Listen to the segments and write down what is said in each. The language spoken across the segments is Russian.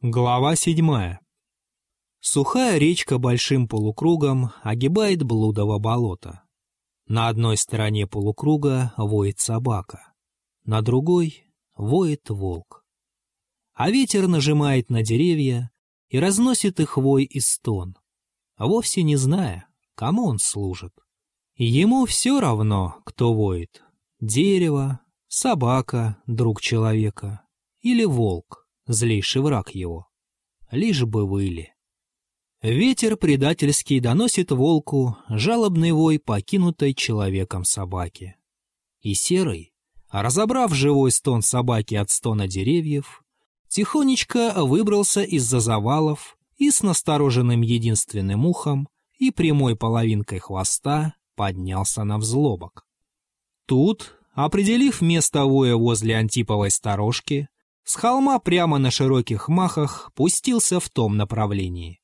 Глава седьмая. Сухая речка большим полукругом огибает блудово болото. На одной стороне полукруга воет собака, на другой воет волк. А ветер нажимает на деревья и разносит их вой и стон, вовсе не зная, кому он служит. ему все равно, кто воет — дерево, собака, друг человека или волк злейший враг его. Лишь бы выли. Ветер предательский доносит волку жалобный вой покинутой человеком собаки. И серый, разобрав живой стон собаки от стона деревьев, тихонечко выбрался из-за завалов и с настороженным единственным ухом и прямой половинкой хвоста поднялся на взлобок. Тут, определив место воя возле антиповой сторожки, с холма прямо на широких махах пустился в том направлении.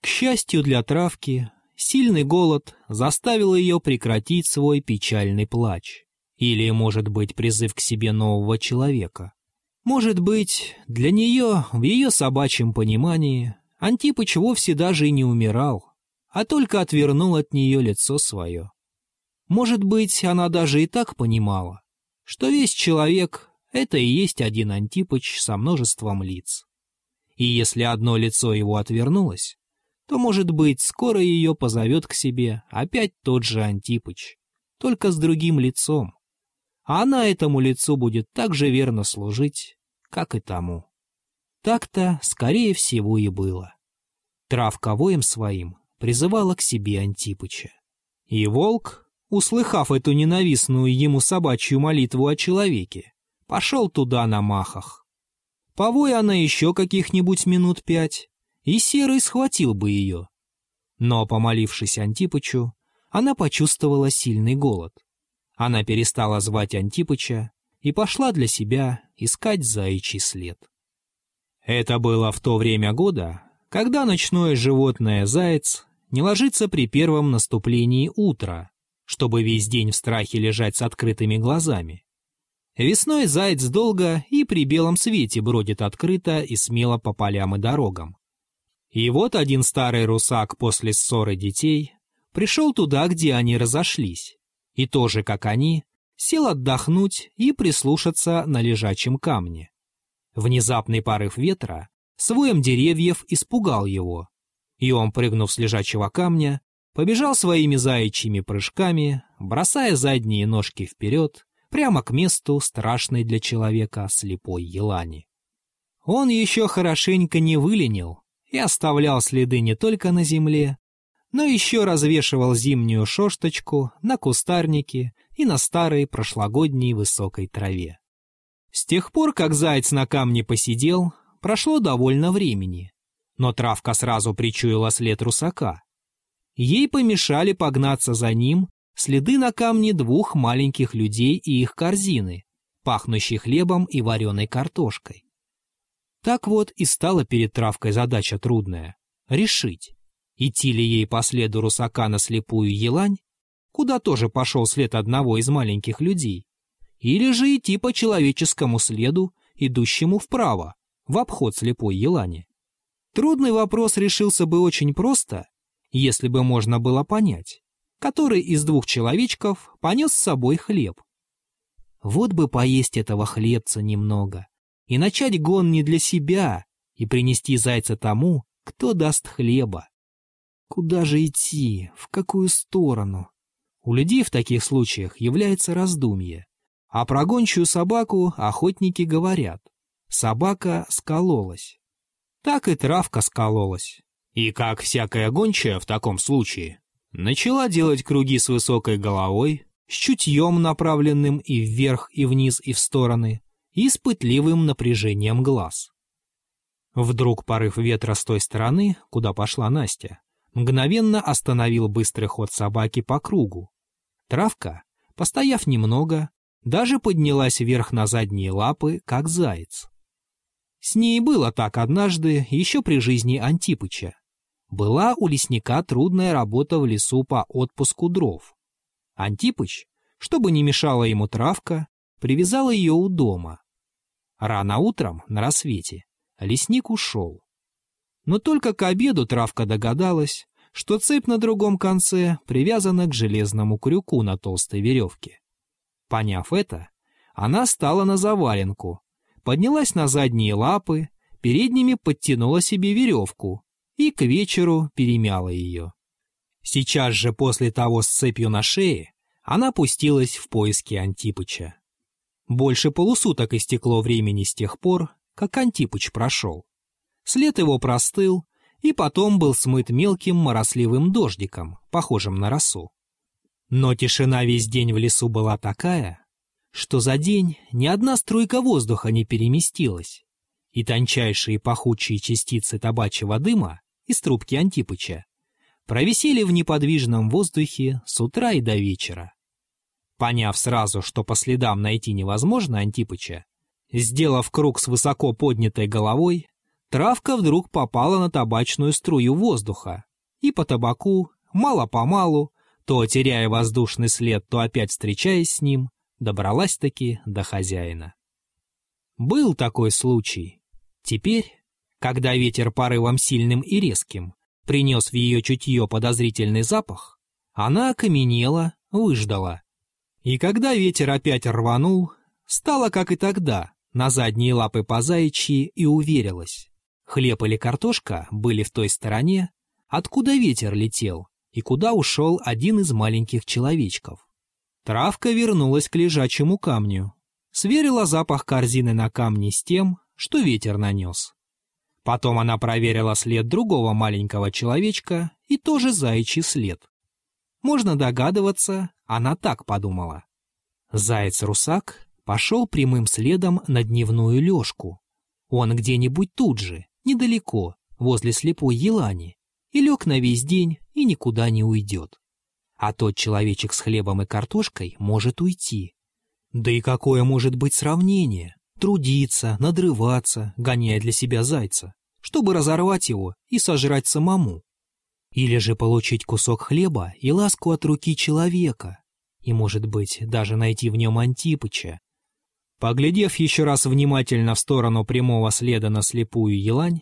К счастью для травки, сильный голод заставил ее прекратить свой печальный плач. Или, может быть, призыв к себе нового человека. Может быть, для нее, в ее собачьем понимании, Антипыч вовсе даже и не умирал, а только отвернул от нее лицо свое. Может быть, она даже и так понимала, что весь человек это и есть один Антипыч со множеством лиц. И если одно лицо его отвернулось, то, может быть, скоро ее позовет к себе опять тот же Антипыч, только с другим лицом. А она этому лицу будет так же верно служить, как и тому. Так-то, скорее всего, и было. Травка воем своим призывала к себе Антипыча. И волк, услыхав эту ненавистную ему собачью молитву о человеке, пошел туда на махах. Повой она еще каких-нибудь минут пять, и Серый схватил бы ее. Но, помолившись Антипычу, она почувствовала сильный голод. Она перестала звать Антипыча и пошла для себя искать заячий след. Это было в то время года, когда ночное животное заяц не ложится при первом наступлении утра, чтобы весь день в страхе лежать с открытыми глазами. Весной заяц долго и при белом свете бродит открыто и смело по полям и дорогам. И вот один старый русак после ссоры детей пришел туда, где они разошлись, и тоже, как они, сел отдохнуть и прислушаться на лежачем камне. Внезапный порыв ветра своем деревьев испугал его, и он, прыгнув с лежачего камня, побежал своими заячьими прыжками, бросая задние ножки вперед, прямо к месту страшной для человека слепой елани. Он еще хорошенько не выленил и оставлял следы не только на земле, но еще развешивал зимнюю шошточку на кустарнике и на старой прошлогодней высокой траве. С тех пор, как заяц на камне посидел, прошло довольно времени, но травка сразу причуяла след русака. Ей помешали погнаться за ним следы на камне двух маленьких людей и их корзины, пахнущей хлебом и вареной картошкой. Так вот и стала перед травкой задача трудная — решить, идти ли ей по следу русака на слепую елань, куда тоже пошел след одного из маленьких людей, или же идти по человеческому следу, идущему вправо, в обход слепой елани. Трудный вопрос решился бы очень просто, если бы можно было понять, который из двух человечков понес с собой хлеб. Вот бы поесть этого хлебца немного и начать гон не для себя и принести зайца тому, кто даст хлеба. Куда же идти, в какую сторону? У людей в таких случаях является раздумье. А про гончую собаку охотники говорят. Собака скололась. Так и травка скололась. И как всякая гончая в таком случае, Начала делать круги с высокой головой, с чутьем направленным и вверх, и вниз, и в стороны, и с пытливым напряжением глаз. Вдруг порыв ветра с той стороны, куда пошла Настя, мгновенно остановил быстрый ход собаки по кругу. Травка, постояв немного, даже поднялась вверх на задние лапы, как заяц. С ней было так однажды, еще при жизни Антипыча. Была у лесника трудная работа в лесу по отпуску дров. Антипыч, чтобы не мешала ему травка, привязал ее у дома. Рано утром, на рассвете, лесник ушел. Но только к обеду травка догадалась, что цепь на другом конце привязана к железному крюку на толстой веревке. Поняв это, она стала на заваленку, поднялась на задние лапы, передними подтянула себе веревку и к вечеру перемяла ее. Сейчас же после того с цепью на шее она пустилась в поиски Антипыча. Больше полусуток истекло времени с тех пор, как Антипыч прошел. След его простыл, и потом был смыт мелким моросливым дождиком, похожим на росу. Но тишина весь день в лесу была такая, что за день ни одна струйка воздуха не переместилась, и тончайшие пахучие частицы табачьего дыма из трубки Антипыча провисели в неподвижном воздухе с утра и до вечера. Поняв сразу, что по следам найти невозможно Антипыча, сделав круг с высоко поднятой головой, травка вдруг попала на табачную струю воздуха, и по табаку, мало-помалу, то теряя воздушный след, то опять встречаясь с ним, добралась-таки до хозяина. Был такой случай. Теперь, когда ветер порывом сильным и резким принес в ее чутье подозрительный запах, она окаменела, выждала. И когда ветер опять рванул, стала, как и тогда, на задние лапы по заячьи и уверилась. Хлеб или картошка были в той стороне, откуда ветер летел и куда ушел один из маленьких человечков. Травка вернулась к лежачему камню, сверила запах корзины на камне с тем, что ветер нанес. Потом она проверила след другого маленького человечка и тоже заячий след. Можно догадываться, она так подумала. Заяц-русак пошел прямым следом на дневную лёжку. Он где-нибудь тут же, недалеко, возле слепой елани, и лег на весь день и никуда не уйдет. А тот человечек с хлебом и картошкой может уйти. Да и какое может быть сравнение? Трудиться, надрываться, гоняя для себя зайца, чтобы разорвать его и сожрать самому. Или же получить кусок хлеба и ласку от руки человека, и, может быть, даже найти в нем Антипыча. Поглядев еще раз внимательно в сторону прямого следа на слепую елань,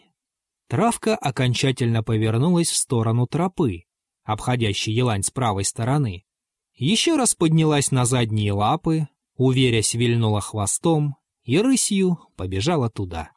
травка окончательно повернулась в сторону тропы, обходящей елань с правой стороны. Еще раз поднялась на задние лапы, уверясь, вильнула хвостом и рысью побежала туда.